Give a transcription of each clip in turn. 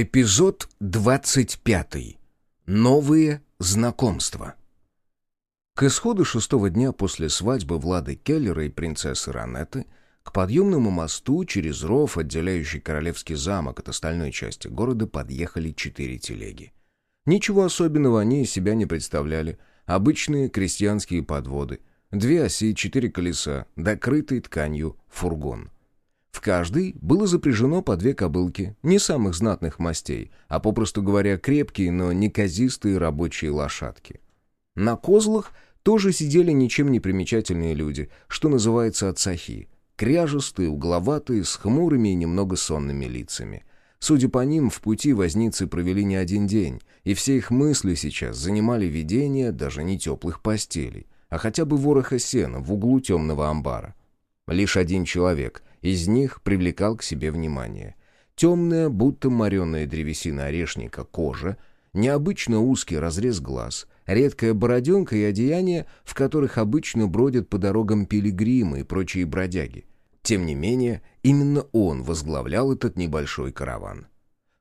Эпизод 25. Новые знакомства. К исходу шестого дня после свадьбы Влады Келлера и принцессы Ранетты к подъемному мосту через ров, отделяющий королевский замок от остальной части города, подъехали четыре телеги. Ничего особенного они из себя не представляли. Обычные крестьянские подводы. Две оси, четыре колеса, докрытый тканью фургон — в каждой было запряжено по две кобылки, не самых знатных мастей, а, попросту говоря, крепкие, но неказистые рабочие лошадки. На козлах тоже сидели ничем не примечательные люди, что называется отцахи, кряжестые, угловатые, с хмурыми и немного сонными лицами. Судя по ним, в пути возницы провели не один день, и все их мысли сейчас занимали ведение даже не теплых постелей, а хотя бы вороха сена в углу темного амбара. Лишь один человек, из них привлекал к себе внимание. Темная, будто мореная древесина орешника кожа, необычно узкий разрез глаз, редкая бороденка и одеяние, в которых обычно бродят по дорогам пилигримы и прочие бродяги. Тем не менее, именно он возглавлял этот небольшой караван.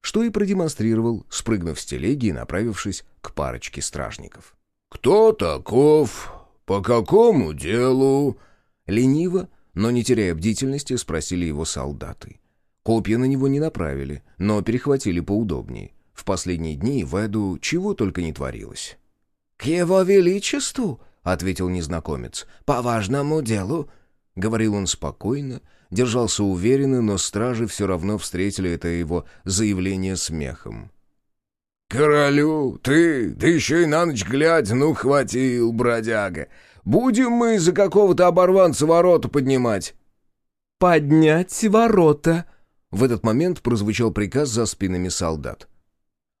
Что и продемонстрировал, спрыгнув с телеги и направившись к парочке стражников. «Кто таков? По какому делу?» Лениво, но, не теряя бдительности, спросили его солдаты. Копья на него не направили, но перехватили поудобнее. В последние дни в Эду чего только не творилось. «К его величеству?» — ответил незнакомец. «По важному делу?» — говорил он спокойно, держался уверенно, но стражи все равно встретили это его заявление смехом. «Королю, ты, да еще и на ночь глядь, ну хватил, бродяга! Будем мы за какого-то оборванца ворота поднимать?» «Поднять ворота!» В этот момент прозвучал приказ за спинами солдат.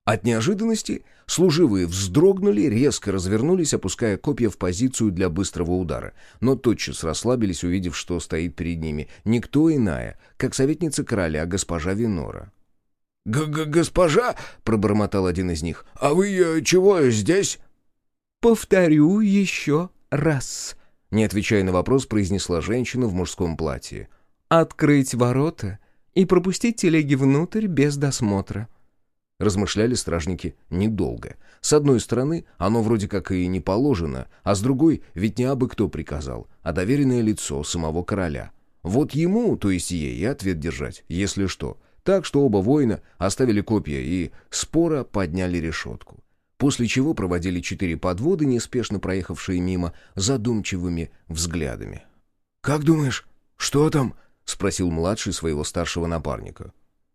От неожиданности служивые вздрогнули, резко развернулись, опуская копья в позицию для быстрого удара, но тотчас расслабились, увидев, что стоит перед ними никто иная, как советница короля, госпожа Винора. Г -г «Госпожа!» — пробормотал один из них. «А вы э, чего здесь?» «Повторю еще раз», — не отвечая на вопрос, произнесла женщина в мужском платье. «Открыть ворота и пропустить телеги внутрь без досмотра». Размышляли стражники недолго. С одной стороны, оно вроде как и не положено, а с другой, ведь не абы кто приказал, а доверенное лицо самого короля. Вот ему, то есть ей, и ответ держать, если что. Так что оба воина оставили копья и спора подняли решетку после чего проводили четыре подводы, неспешно проехавшие мимо, задумчивыми взглядами. «Как думаешь, что там?» — спросил младший своего старшего напарника.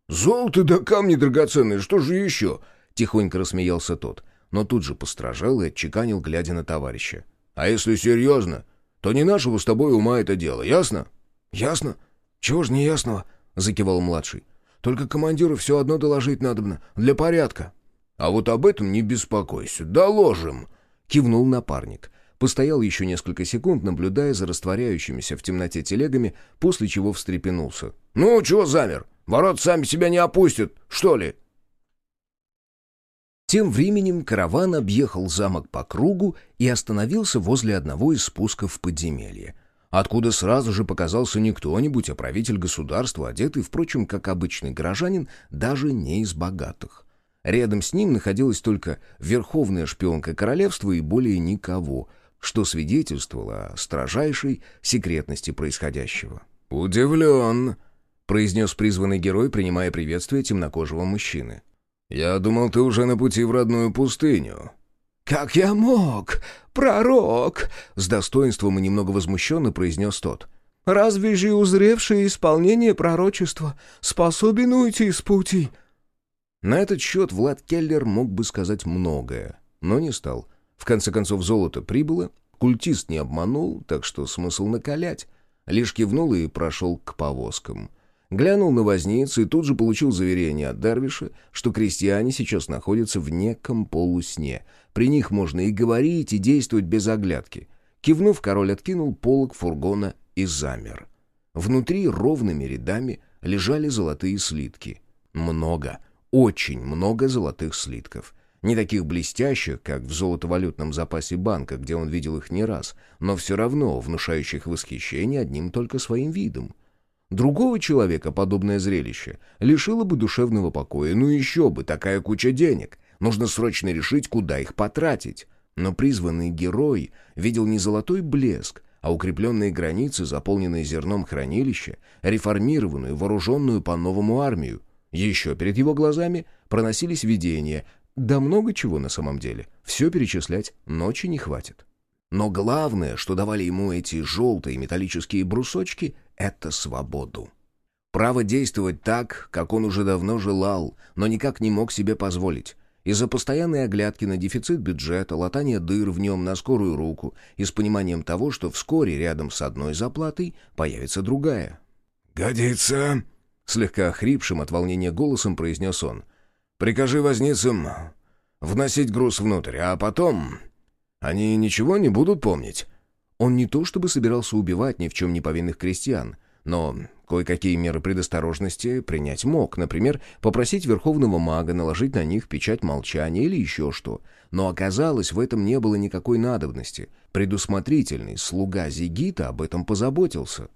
«Золото да камни драгоценные, что же еще?» — тихонько рассмеялся тот, но тут же постражал и отчеканил, глядя на товарища. «А если серьезно, то не нашего с тобой ума это дело, ясно?» «Ясно? Чего ж не ясного?» — закивал младший. «Только командиру все одно доложить надобно, для порядка». «А вот об этом не беспокойся, доложим», — кивнул напарник. Постоял еще несколько секунд, наблюдая за растворяющимися в темноте телегами, после чего встрепенулся. «Ну, чего замер? Ворот сами себя не опустят, что ли?» Тем временем караван объехал замок по кругу и остановился возле одного из спусков в подземелье, откуда сразу же показался не кто-нибудь, а правитель государства, одетый, впрочем, как обычный горожанин, даже не из богатых. Рядом с ним находилась только верховная шпионка королевства и более никого, что свидетельствовало о строжайшей секретности происходящего. «Удивлен», — произнес призванный герой, принимая приветствие темнокожего мужчины. «Я думал, ты уже на пути в родную пустыню». «Как я мог? Пророк!» — с достоинством и немного возмущенно произнес тот. «Разве же узревший исполнение пророчества способен уйти с пути?» На этот счет Влад Келлер мог бы сказать многое, но не стал. В конце концов, золото прибыло, культист не обманул, так что смысл накалять. Лишь кивнул и прошел к повозкам. Глянул на возницу и тут же получил заверение от Дарвиша, что крестьяне сейчас находятся в неком полусне. При них можно и говорить, и действовать без оглядки. Кивнув, король откинул полог фургона и замер. Внутри ровными рядами лежали золотые слитки. Много — очень много золотых слитков. Не таких блестящих, как в золотовалютном запасе банка, где он видел их не раз, но все равно внушающих восхищение одним только своим видом. Другого человека подобное зрелище лишило бы душевного покоя. Ну еще бы, такая куча денег. Нужно срочно решить, куда их потратить. Но призванный герой видел не золотой блеск, а укрепленные границы, заполненные зерном хранилища, реформированную, вооруженную по-новому армию. Еще перед его глазами проносились видения, да много чего на самом деле. Все перечислять ночи не хватит. Но главное, что давали ему эти желтые металлические брусочки, это свободу. Право действовать так, как он уже давно желал, но никак не мог себе позволить. Из-за постоянной оглядки на дефицит бюджета, латания дыр в нем на скорую руку и с пониманием того, что вскоре рядом с одной заплатой появится другая. «Годится!» — слегка хрипшим от волнения голосом произнес он. «Прикажи возницам вносить груз внутрь, а потом они ничего не будут помнить». Он не то чтобы собирался убивать ни в чем не повинных крестьян, но кое-какие меры предосторожности принять мог, например, попросить верховного мага наложить на них печать молчания или еще что. Но оказалось, в этом не было никакой надобности. Предусмотрительный слуга Зигита об этом позаботился.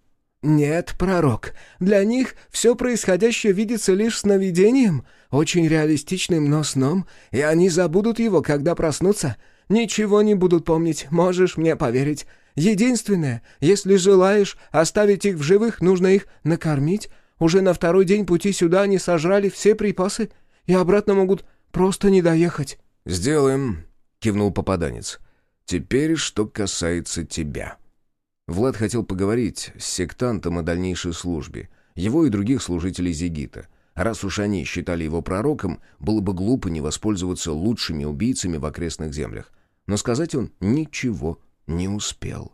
«Нет, пророк, для них все происходящее видится лишь сновидением, очень реалистичным, но сном, и они забудут его, когда проснутся. Ничего не будут помнить, можешь мне поверить. Единственное, если желаешь оставить их в живых, нужно их накормить. Уже на второй день пути сюда они сожрали все припасы и обратно могут просто не доехать». «Сделаем», — кивнул попаданец. «Теперь что касается тебя». Влад хотел поговорить с сектантом о дальнейшей службе, его и других служителей Зигита. Раз уж они считали его пророком, было бы глупо не воспользоваться лучшими убийцами в окрестных землях. Но сказать он ничего не успел.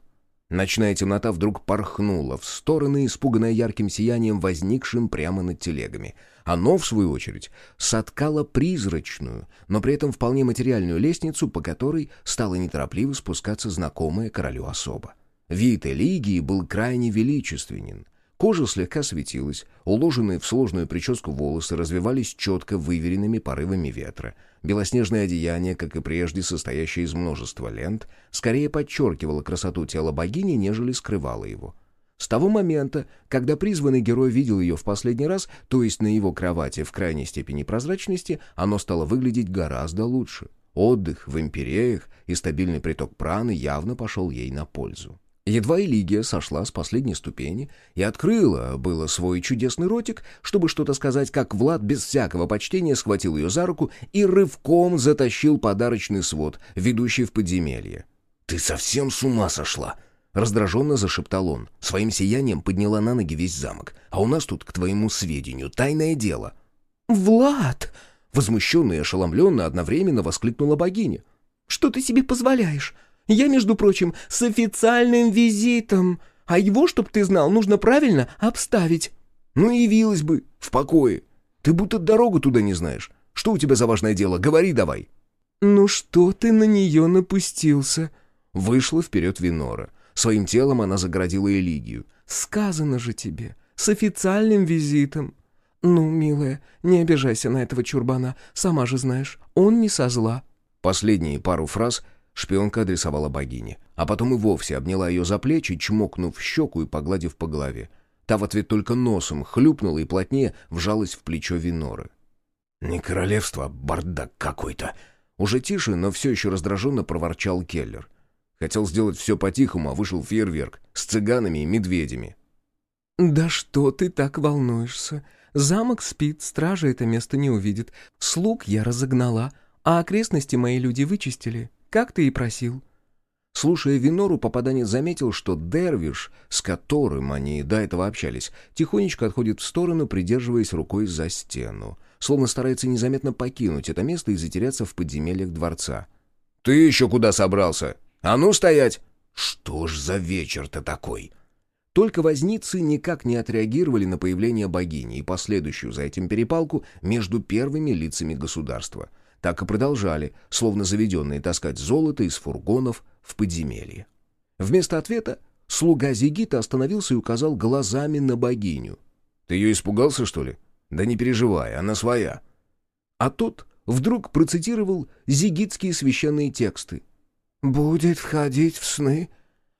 Ночная темнота вдруг порхнула в стороны, испуганная ярким сиянием, возникшим прямо над телегами. Оно, в свою очередь, соткало призрачную, но при этом вполне материальную лестницу, по которой стала неторопливо спускаться знакомая королю особа. Вид Элигии был крайне величественен. Кожа слегка светилась, уложенные в сложную прическу волосы развивались четко выверенными порывами ветра — Белоснежное одеяние, как и прежде состоящее из множества лент, скорее подчеркивало красоту тела богини, нежели скрывало его. С того момента, когда призванный герой видел ее в последний раз, то есть на его кровати в крайней степени прозрачности, оно стало выглядеть гораздо лучше. Отдых в империях и стабильный приток праны явно пошел ей на пользу. Едва и Лигия сошла с последней ступени и открыла было свой чудесный ротик, чтобы что-то сказать, как Влад без всякого почтения схватил ее за руку и рывком затащил подарочный свод, ведущий в подземелье. «Ты совсем с ума сошла!» Раздраженно зашептал он. Своим сиянием подняла на ноги весь замок. «А у нас тут, к твоему сведению, тайное дело». «Влад!» Возмущенно и ошеломленно одновременно воскликнула богиня. «Что ты себе позволяешь? Я, между прочим, с официальным визитом. А его, чтоб ты знал, нужно правильно обставить». «Ну, явилась бы, в покое. Ты будто дорогу туда не знаешь. Что у тебя за важное дело? Говори давай». «Ну что ты на нее напустился?» Вышла вперед Винора. Своим телом она загородила Элигию. «Сказано же тебе, с официальным визитом. Ну, милая, не обижайся на этого чурбана, сама же знаешь, он не со зла». Последние пару фраз Шпионка адресовала богине, а потом и вовсе обняла ее за плечи, чмокнув щеку и погладив по голове. Та в ответ только носом хлюпнула и плотнее вжалась в плечо Виноры. «Не королевство, а бардак какой-то!» Уже тише, но все еще раздраженно проворчал Келлер. Хотел сделать все по-тихому, а вышел фейерверк с цыганами и медведями. «Да что ты так волнуешься? Замок спит, стража это место не увидит. Слуг я разогнала, а окрестности мои люди вычистили как ты и просил». Слушая Винору, попаданец заметил, что Дервиш, с которым они до этого общались, тихонечко отходит в сторону, придерживаясь рукой за стену, словно старается незаметно покинуть это место и затеряться в подземельях дворца. «Ты еще куда собрался? А ну стоять!» «Что ж за вечер-то такой?» Только возницы никак не отреагировали на появление богини и последующую за этим перепалку между первыми лицами государства — так и продолжали, словно заведенные, таскать золото из фургонов в подземелье. Вместо ответа слуга Зигита остановился и указал глазами на богиню. «Ты ее испугался, что ли? Да не переживай, она своя». А тот вдруг процитировал зигитские священные тексты. «Будет входить в сны,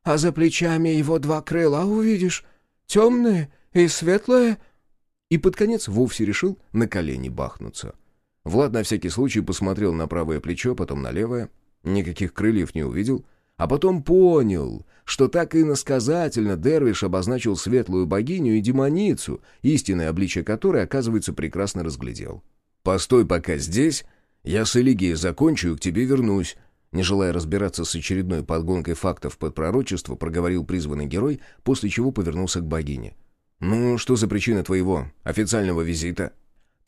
а за плечами его два крыла увидишь. темное и светлое?» И под конец вовсе решил на колени бахнуться. Влад на всякий случай посмотрел на правое плечо, потом на левое. Никаких крыльев не увидел. А потом понял, что так и иносказательно Дервиш обозначил светлую богиню и демоницу, истинное обличие которой, оказывается, прекрасно разглядел. «Постой пока здесь, я с Элигией закончу и к тебе вернусь», не желая разбираться с очередной подгонкой фактов под пророчество, проговорил призванный герой, после чего повернулся к богине. «Ну, что за причина твоего официального визита?»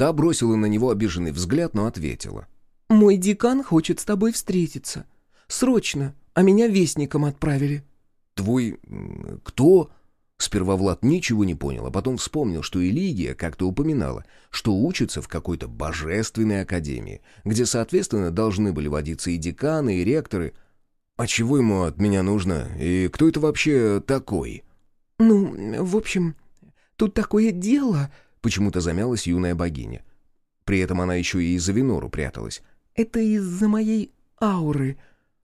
Та бросила на него обиженный взгляд, но ответила. «Мой декан хочет с тобой встретиться. Срочно, а меня вестником отправили». «Твой... кто?» Сперва Влад ничего не понял, а потом вспомнил, что Элигия как-то упоминала, что учится в какой-то божественной академии, где, соответственно, должны были водиться и деканы, и ректоры. «А чего ему от меня нужно? И кто это вообще такой?» «Ну, в общем, тут такое дело...» Почему-то замялась юная богиня. При этом она еще и из-за Винору пряталась. «Это из-за моей ауры».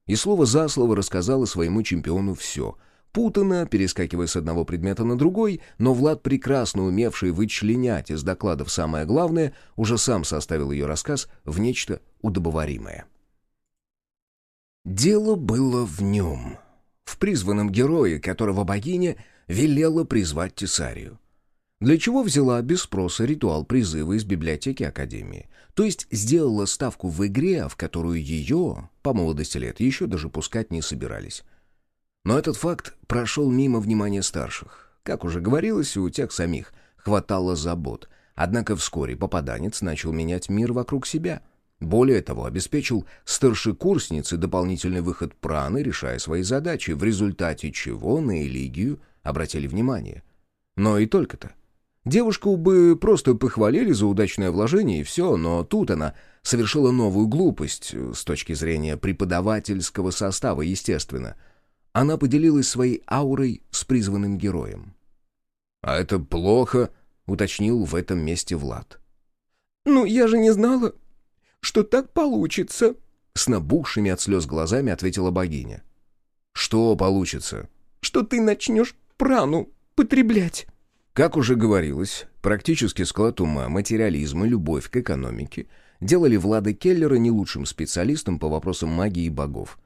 И слово за слово рассказала своему чемпиону все. Путано, перескакивая с одного предмета на другой, но Влад, прекрасно умевший вычленять из докладов самое главное, уже сам составил ее рассказ в нечто удобоваримое. Дело было в нем, в призванном герое, которого богиня велела призвать Тесарию для чего взяла без спроса ритуал призыва из библиотеки Академии. То есть сделала ставку в игре, в которую ее, по молодости лет, еще даже пускать не собирались. Но этот факт прошел мимо внимания старших. Как уже говорилось, у тех самих хватало забот. Однако вскоре попаданец начал менять мир вокруг себя. Более того, обеспечил старшекурснице дополнительный выход праны, решая свои задачи, в результате чего на Элигию обратили внимание. Но и только-то. Девушку бы просто похвалили за удачное вложение и все, но тут она совершила новую глупость, с точки зрения преподавательского состава, естественно. Она поделилась своей аурой с призванным героем. «А это плохо», — уточнил в этом месте Влад. «Ну, я же не знала, что так получится», — с набухшими от слез глазами ответила богиня. «Что получится?» «Что ты начнешь прану потреблять». Как уже говорилось, практически склад ума, материализм и любовь к экономике делали Влада Келлера не лучшим специалистом по вопросам магии и богов.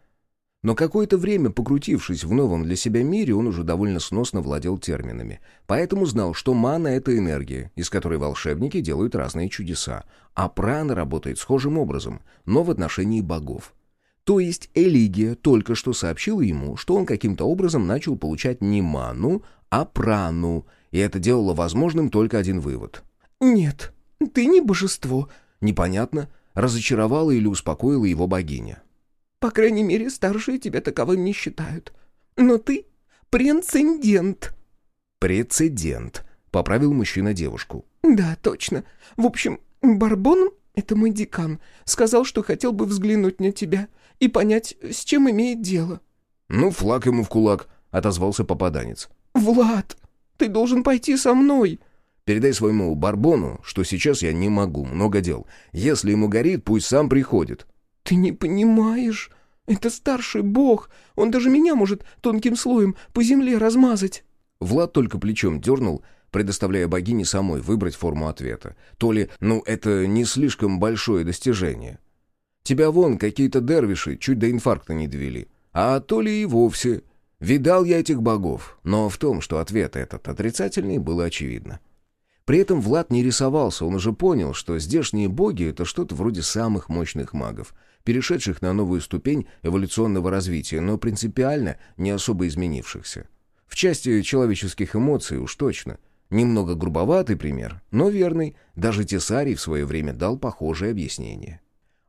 Но какое-то время, покрутившись в новом для себя мире, он уже довольно сносно владел терминами. Поэтому знал, что мана — это энергия, из которой волшебники делают разные чудеса, а прана работает схожим образом, но в отношении богов. То есть Элигия только что сообщила ему, что он каким-то образом начал получать не ману, а прану — и это делало возможным только один вывод. «Нет, ты не божество». Непонятно, разочаровала или успокоила его богиня. «По крайней мере, старшие тебя таковым не считают. Но ты прецедент». «Прецедент», — поправил мужчина девушку. «Да, точно. В общем, Барбон, это мой декан, сказал, что хотел бы взглянуть на тебя и понять, с чем имеет дело». «Ну, флаг ему в кулак», — отозвался попаданец. «Влад!» Ты должен пойти со мной!» «Передай своему Барбону, что сейчас я не могу, много дел. Если ему горит, пусть сам приходит». «Ты не понимаешь. Это старший бог. Он даже меня может тонким слоем по земле размазать». Влад только плечом дернул, предоставляя богине самой выбрать форму ответа. То ли, ну, это не слишком большое достижение. Тебя вон какие-то дервиши чуть до инфаркта не довели. А то ли и вовсе Видал я этих богов, но в том, что ответ этот отрицательный, было очевидно. При этом Влад не рисовался, он уже понял, что здешние боги — это что-то вроде самых мощных магов, перешедших на новую ступень эволюционного развития, но принципиально не особо изменившихся. В части человеческих эмоций уж точно. Немного грубоватый пример, но верный, даже Тесарий в свое время дал похожее объяснение.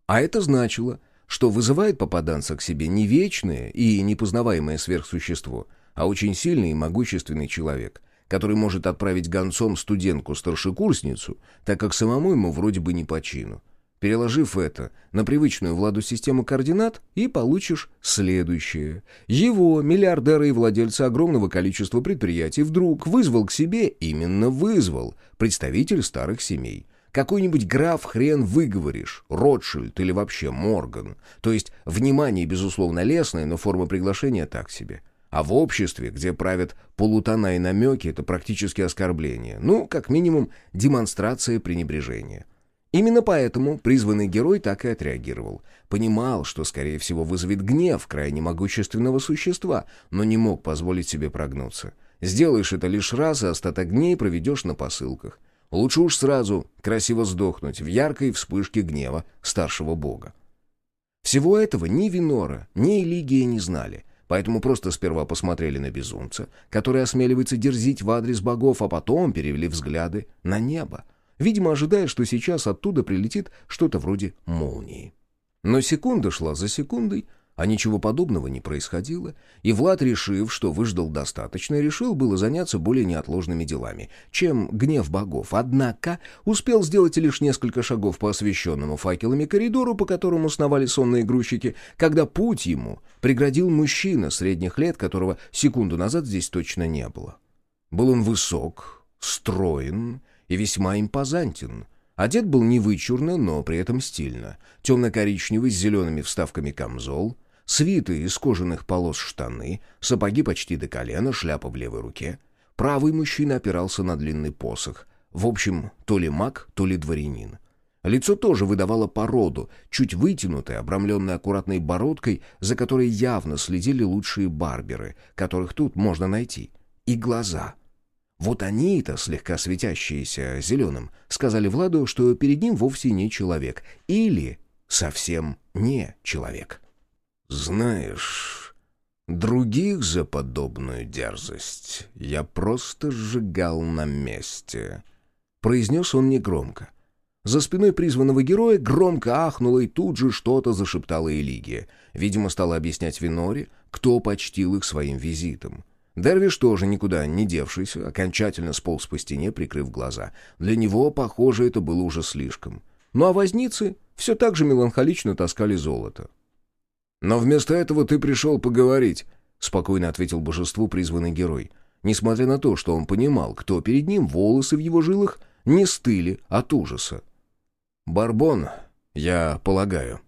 А это значило, что вызывает попаданца к себе не вечное и непознаваемое сверхсущество, а очень сильный и могущественный человек, который может отправить гонцом студентку-старшекурсницу, так как самому ему вроде бы не по чину. Переложив это на привычную Владу систему координат, и получишь следующее. Его, миллиардера и владельца огромного количества предприятий, вдруг вызвал к себе, именно вызвал, представитель старых семей – какой-нибудь граф хрен выговоришь, Ротшильд или вообще Морган. То есть внимание, безусловно, лестное, но форма приглашения так себе. А в обществе, где правят полутона и намеки, это практически оскорбление. Ну, как минимум, демонстрация пренебрежения. Именно поэтому призванный герой так и отреагировал. Понимал, что, скорее всего, вызовет гнев крайне могущественного существа, но не мог позволить себе прогнуться. Сделаешь это лишь раз, и остаток дней проведешь на посылках. Лучше уж сразу красиво сдохнуть в яркой вспышке гнева старшего бога. Всего этого ни Винора, ни Элигия не знали, поэтому просто сперва посмотрели на безумца, который осмеливается дерзить в адрес богов, а потом перевели взгляды на небо, видимо, ожидая, что сейчас оттуда прилетит что-то вроде молнии. Но секунда шла за секундой, а ничего подобного не происходило, и Влад, решив, что выждал достаточно, решил было заняться более неотложными делами, чем гнев богов. Однако успел сделать лишь несколько шагов по освещенному факелами коридору, по которому сновали сонные грузчики, когда путь ему преградил мужчина средних лет, которого секунду назад здесь точно не было. Был он высок, строен и весьма импозантен — Одет был не вычурно, но при этом стильно. Темно-коричневый с зелеными вставками камзол, свитые из кожаных полос штаны, сапоги почти до колена, шляпа в левой руке. Правый мужчина опирался на длинный посох. В общем, то ли маг, то ли дворянин. Лицо тоже выдавало породу, чуть вытянутое, обрамленное аккуратной бородкой, за которой явно следили лучшие барберы, которых тут можно найти. И глаза. Вот они-то, слегка светящиеся зеленым, сказали Владу, что перед ним вовсе не человек. Или совсем не человек. «Знаешь, других за подобную дерзость я просто сжигал на месте», — произнес он негромко. За спиной призванного героя громко ахнуло и тут же что-то зашептала Элигия. Видимо, стала объяснять Виноре, кто почтил их своим визитом. Дервиш тоже никуда не девшийся, окончательно сполз по стене, прикрыв глаза. Для него, похоже, это было уже слишком. Ну а возницы все так же меланхолично таскали золото. «Но вместо этого ты пришел поговорить», — спокойно ответил божеству призванный герой. Несмотря на то, что он понимал, кто перед ним, волосы в его жилах не стыли от ужаса. «Барбон, я полагаю».